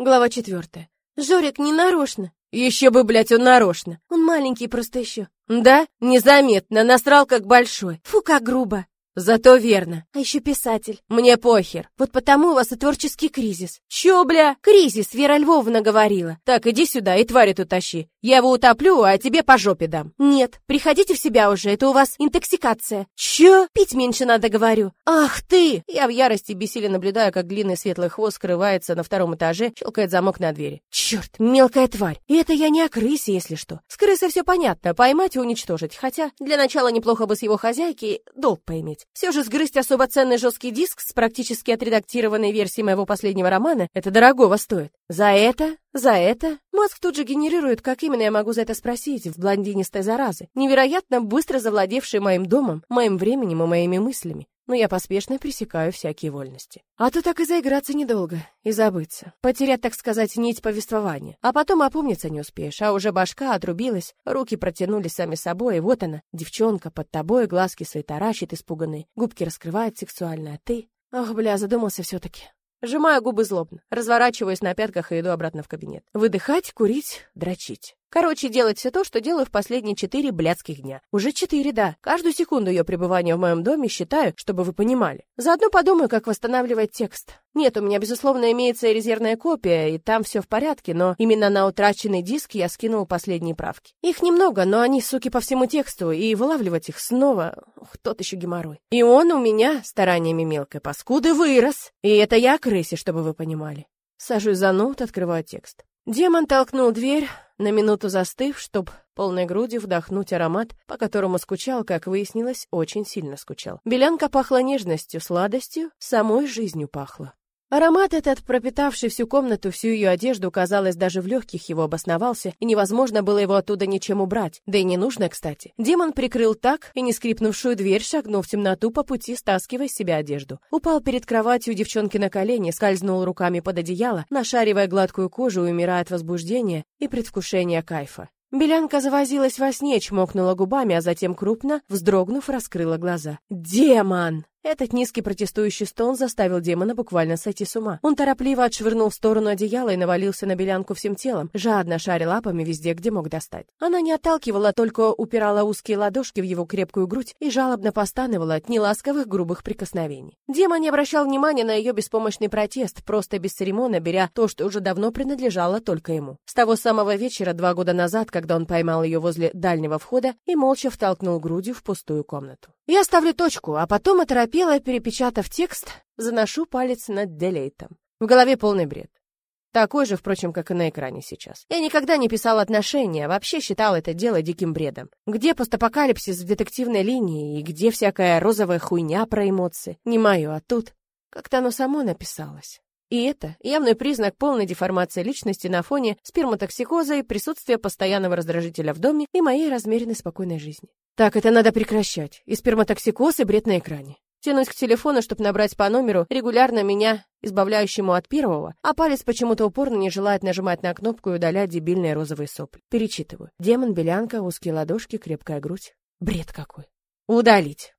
Глава четвертая. Жорик не нарочно. Еще бы, блядь, он нарочно. Он маленький просто еще. Да? Незаметно, насрал как большой. Фу, как грубо. Зато верно. А еще писатель. Мне похер. Вот потому у вас и творческий кризис. Чё, бля? Кризис, Вера Львовна говорила. Так, иди сюда и тварь эту тащи. Я его утоплю, а тебе по жопе дам. Нет, приходите в себя уже, это у вас интоксикация. Чё? Пить меньше надо, говорю. Ах ты! Я в ярости бессиле наблюдаю, как длинный светлый хвост скрывается на втором этаже, щелкает замок на двери. Черт, мелкая тварь. И это я не о крысе, если что. С крысой все понятно, поймать и уничтожить. Хотя для начала неплохо бы с его хозяйки долг поиметь. Все же сгрызть особо ценный жесткий диск с практически отредактированной версией моего последнего романа — это дорогого стоит. За это, за это мозг тут же генерирует, как именно я могу за это спросить, в блондинистой заразы, невероятно быстро завладевшей моим домом, моим временем и моими мыслями но я поспешно пресекаю всякие вольности. А то так и заиграться недолго, и забыться. Потерять, так сказать, нить повествования. А потом опомниться не успеешь, а уже башка отрубилась, руки протянулись сами собой, и вот она, девчонка под тобой, глазки свои таращит испуганные, губки раскрывает сексуально, а ты... Ох, бля, задумался все-таки. Сжимаю губы злобно, разворачиваюсь на пятках и иду обратно в кабинет. Выдыхать, курить, дрочить. Короче, делать все то, что делаю в последние четыре блядских дня. Уже четыре, да. Каждую секунду ее пребывания в моем доме считаю, чтобы вы понимали. Заодно подумаю, как восстанавливать текст. Нет, у меня, безусловно, имеется резервная копия, и там все в порядке, но именно на утраченный диск я скинул последние правки. Их немного, но они, суки, по всему тексту, и вылавливать их снова... Ух, тот еще геморрой. И он у меня, стараниями мелкой паскуды, вырос. И это я крысе, чтобы вы понимали. Сажусь за ноут, открываю текст. Демон толкнул дверь, на минуту застыв, чтоб полной грудью вдохнуть аромат, по которому скучал, как выяснилось, очень сильно скучал. Белянка пахла нежностью, сладостью, самой жизнью пахла. Аромат этот, пропитавший всю комнату, всю ее одежду, казалось, даже в легких его обосновался, и невозможно было его оттуда ничем убрать. Да и не нужно, кстати. Демон прикрыл так и не скрипнувшую дверь, шагнул в темноту по пути, стаскивая с себя одежду. Упал перед кроватью девчонки на колени, скользнул руками под одеяло, нашаривая гладкую кожу, умирая от возбуждения и предвкушения кайфа. Белянка завозилась во сне, чмокнула губами, а затем крупно, вздрогнув, раскрыла глаза. «Демон!» Этот низкий протестующий стон заставил демона буквально сойти с ума. Он торопливо отшвырнул в сторону одеяла и навалился на белянку всем телом, жадно шаря лапами везде, где мог достать. Она не отталкивала, только упирала узкие ладошки в его крепкую грудь и жалобно постановала от неласковых грубых прикосновений. Демон не обращал внимания на ее беспомощный протест, просто без церемона беря то, что уже давно принадлежало только ему. С того самого вечера, два года назад, когда он поймал ее возле дальнего входа и молча втолкнул грудью в пустую комнату. Я ставлю точку, а потом, оторопела, перепечатав текст, заношу палец над делейтом. В голове полный бред. Такой же, впрочем, как и на экране сейчас. Я никогда не писал отношения, вообще считал это дело диким бредом. Где постапокалипсис в детективной линии и где всякая розовая хуйня про эмоции? Не мое, а тут как-то оно само написалось. И это явный признак полной деформации личности на фоне сперматоксикоза и присутствия постоянного раздражителя в доме и моей размеренной спокойной жизни. Так, это надо прекращать. И сперматоксикоз, и бред на экране. Тянусь к телефону, чтобы набрать по номеру, регулярно меня, избавляющему от первого, а палец почему-то упорно не желает нажимать на кнопку и удалять дебильные розовые сопли. Перечитываю. Демон, белянка, узкие ладошки, крепкая грудь. Бред какой. Удалить.